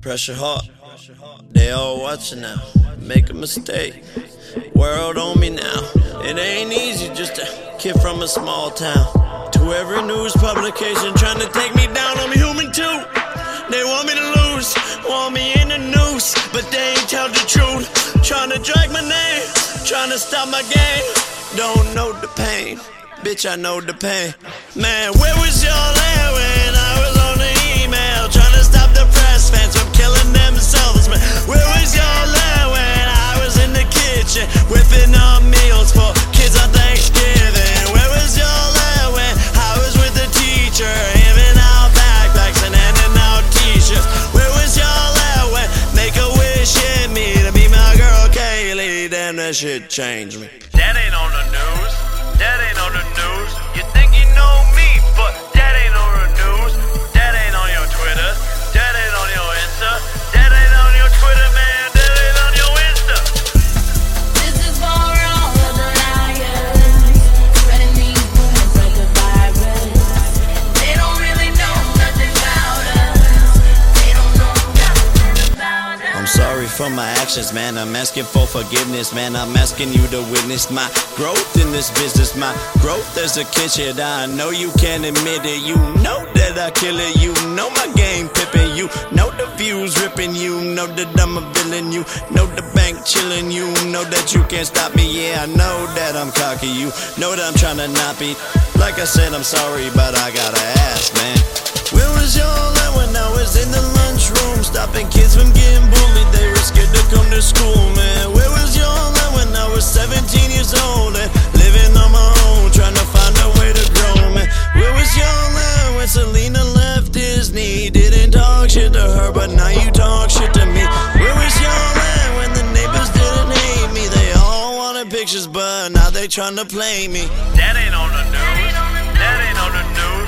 Pressure hot. They all watching now. Make a mistake. World on me now. It ain't easy just a kid from a small town. To every news publication trying to take me down. I'm human too. They want me to lose, want me in the noose, but they ain't tell the truth. Trying to drag my name, trying to stop my game. Don't know the pain, bitch. I know the pain. Man, where was y'all at that shit changed me. That ain't on the for my actions, man. I'm asking for forgiveness, man. I'm asking you to witness my growth in this business, my growth as a kid. I know you can't admit it. You know that I kill it. You know my game pippin'. You know the views ripping. You know that I'm a villain. You know the bank chillin'. You know that you can't stop me. Yeah, I know that I'm cocky. You know that I'm trying to not be. Like I said, I'm sorry, but I gotta her, but now you talk shit to me. Where was your man when the neighbors didn't hate me? They all wanted pictures, but now they tryna play me. That ain't on the news. That ain't on the news.